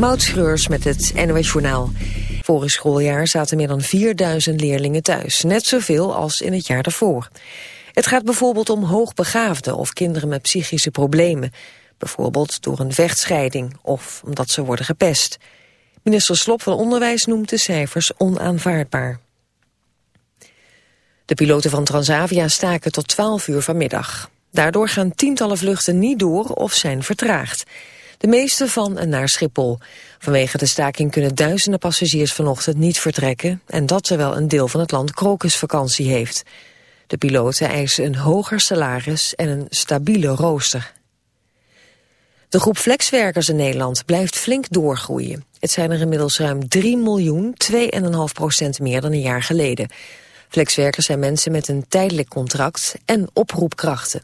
Moutschreurs met het NOS Journaal. Vorig schooljaar zaten meer dan 4000 leerlingen thuis. Net zoveel als in het jaar daarvoor. Het gaat bijvoorbeeld om hoogbegaafden of kinderen met psychische problemen. Bijvoorbeeld door een vechtscheiding of omdat ze worden gepest. Minister Slop van Onderwijs noemt de cijfers onaanvaardbaar. De piloten van Transavia staken tot 12 uur vanmiddag. Daardoor gaan tientallen vluchten niet door of zijn vertraagd. De meeste van en naar Schiphol. Vanwege de staking kunnen duizenden passagiers vanochtend niet vertrekken... en dat terwijl een deel van het land krokusvakantie heeft. De piloten eisen een hoger salaris en een stabiele rooster. De groep flexwerkers in Nederland blijft flink doorgroeien. Het zijn er inmiddels ruim 3 miljoen, 2,5 procent meer dan een jaar geleden. Flexwerkers zijn mensen met een tijdelijk contract en oproepkrachten.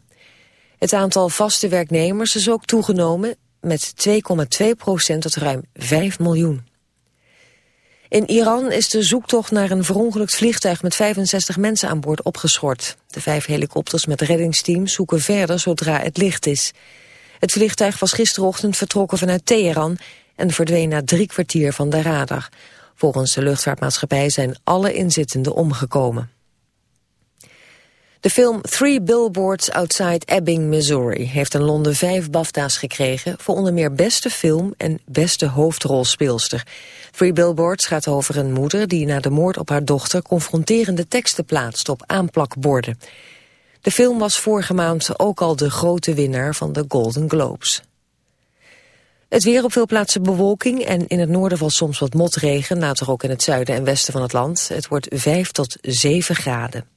Het aantal vaste werknemers is ook toegenomen met 2,2 procent tot ruim 5 miljoen. In Iran is de zoektocht naar een verongelukt vliegtuig met 65 mensen aan boord opgeschort. De vijf helikopters met reddingsteams zoeken verder zodra het licht is. Het vliegtuig was gisterochtend vertrokken vanuit Teheran en verdween na drie kwartier van de radar. Volgens de luchtvaartmaatschappij zijn alle inzittenden omgekomen. De film Three Billboards Outside Ebbing, Missouri... heeft in Londen vijf BAFTA's gekregen... voor onder meer beste film en beste hoofdrolspeelster. Three Billboards gaat over een moeder... die na de moord op haar dochter confronterende teksten plaatst op aanplakborden. De film was vorige maand ook al de grote winnaar van de Golden Globes. Het weer op veel plaatsen bewolking en in het noorden valt soms wat motregen, later ook in het zuiden en westen van het land. Het wordt 5 tot 7 graden.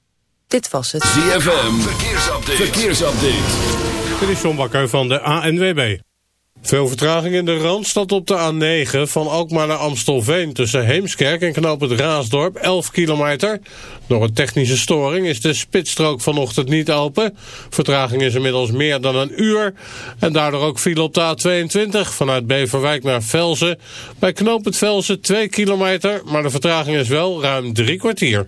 Dit was het. ZFM, verkeersupdate. verkeersupdate. Dit is John Bakker van de ANWB. Veel vertraging in de Randstad op de A9 van Alkmaar naar Amstelveen tussen Heemskerk en Knoop het Raasdorp 11 kilometer. Door een technische storing is de spitsstrook vanochtend niet open. Vertraging is inmiddels meer dan een uur en daardoor ook file op de A22 vanuit Beverwijk naar Velzen. Bij Knoop het Velzen 2 kilometer, maar de vertraging is wel ruim drie kwartier.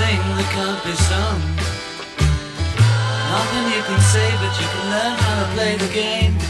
Sing can't be. Nothing you can say, but you can learn how to play the game.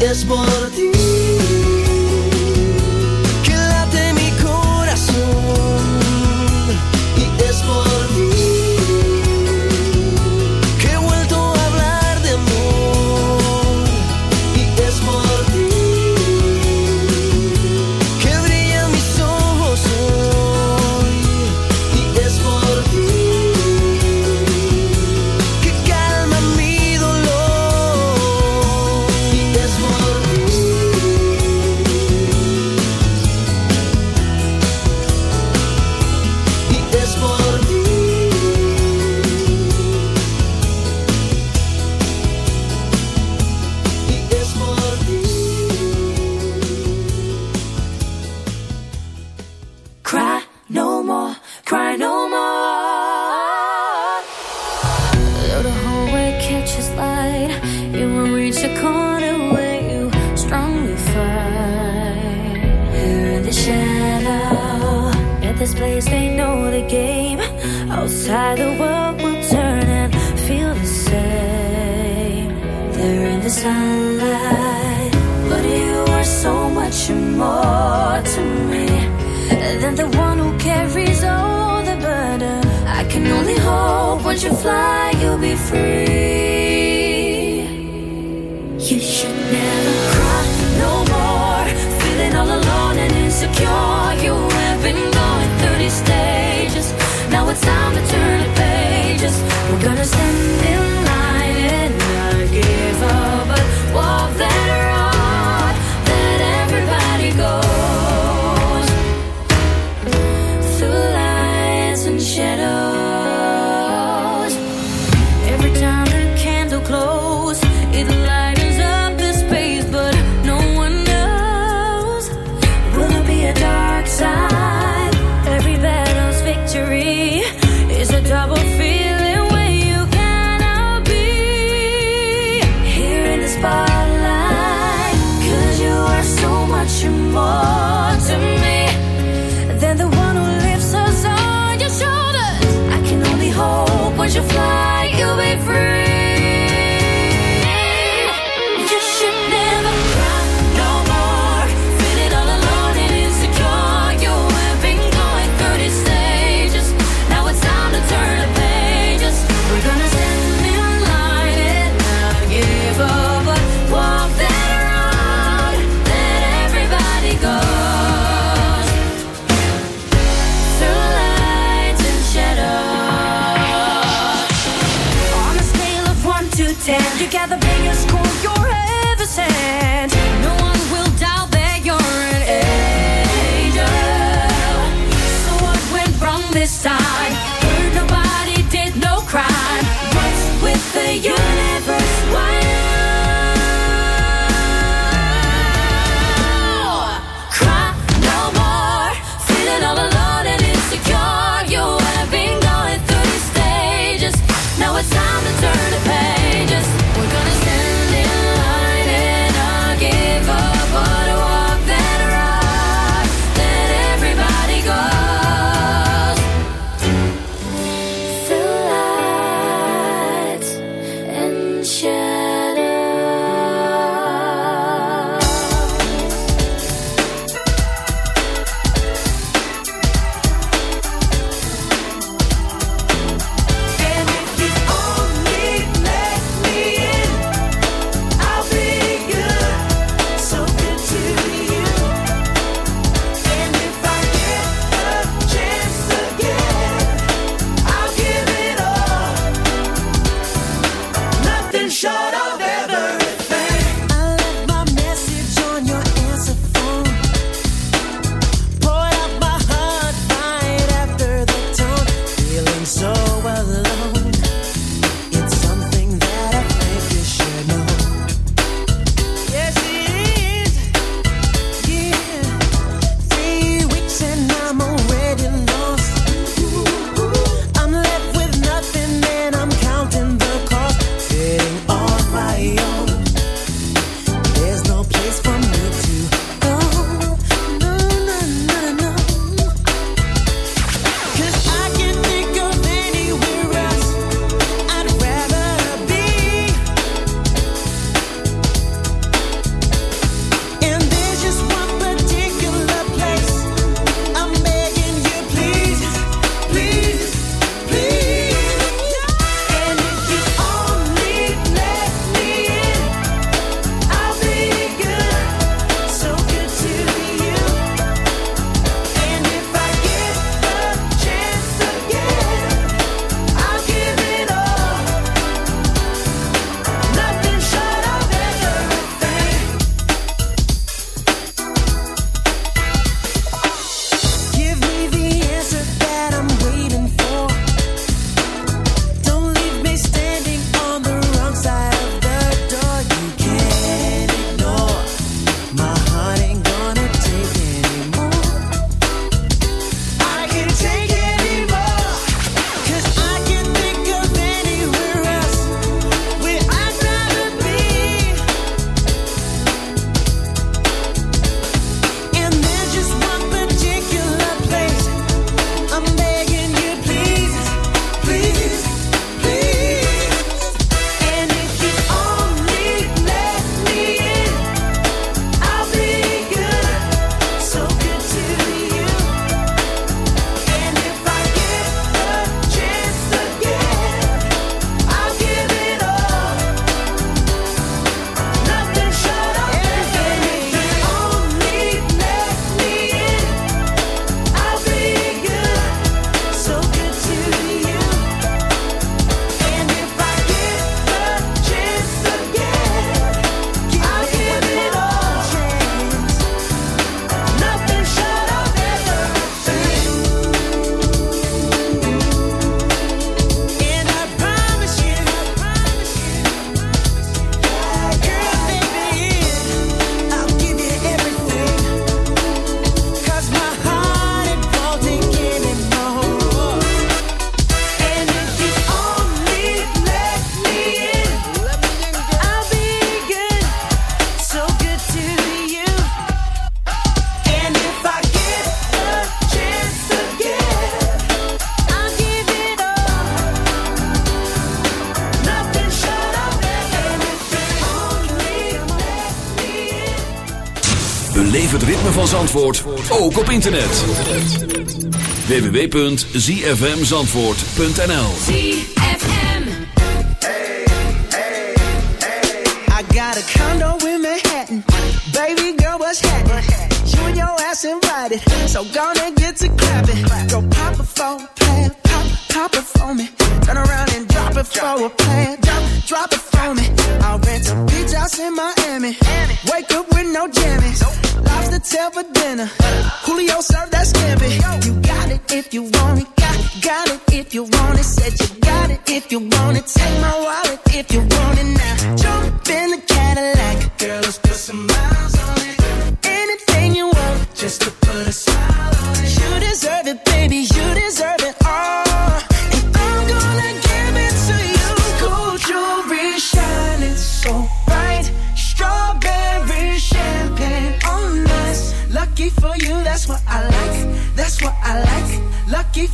es por ti. and shadow. Beleef het ritme van Zandvoort ook op internet. www.zfmzandvoort.nl ZFM hey, hey, hey. I got a condo in Manhattan Baby girl, what's happening? You and your ass invited So gonna get cocktail for dinner. Julio served that scampi. You got it if you want it. Got, got it if you want it. Said you got it if you want it. Take my wallet if you want it now. Jump in the Cadillac. Girl, let's put some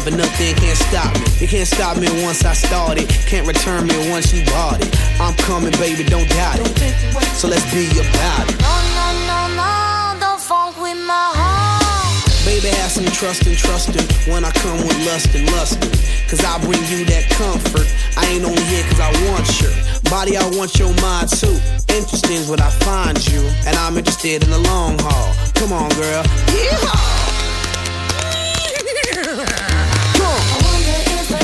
Love and nothing can't stop me. You can't stop me once I started, can't return me once you bought it. I'm coming, baby, don't doubt it. So let's be about it. No, no, no, no, don't funk with my heart. Baby, have some trust and trusting when I come with lust and lusting. Cause I bring you that comfort. I ain't only here cause I want your body, I want your mind too. Interesting is what I find you, and I'm interested in the long haul. Come on, girl. Yeehaw!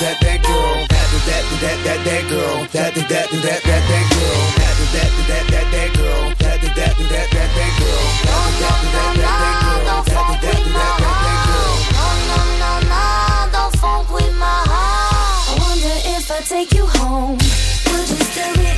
that that girl. That that that that that girl. That that that that that that girl. That that that that that girl. That that that that that that girl. No no no no, don't fuck with my heart. No no. I wonder if I take you home, would you still be?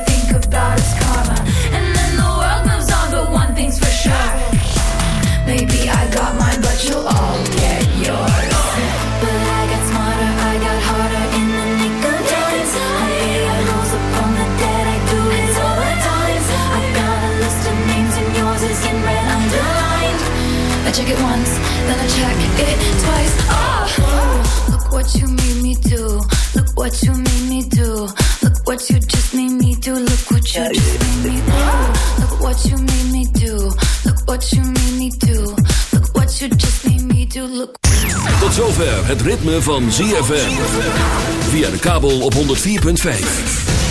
check it once, then I check it twice. Oh, look what you made me do. Look what you made me do. Look what you just made me do. Look what you just made me do. Look what you made me do. Look what you made me do. Look what you just made me do. Look. Tot zover het ritme van ZFM. Via de kabel op 104.5.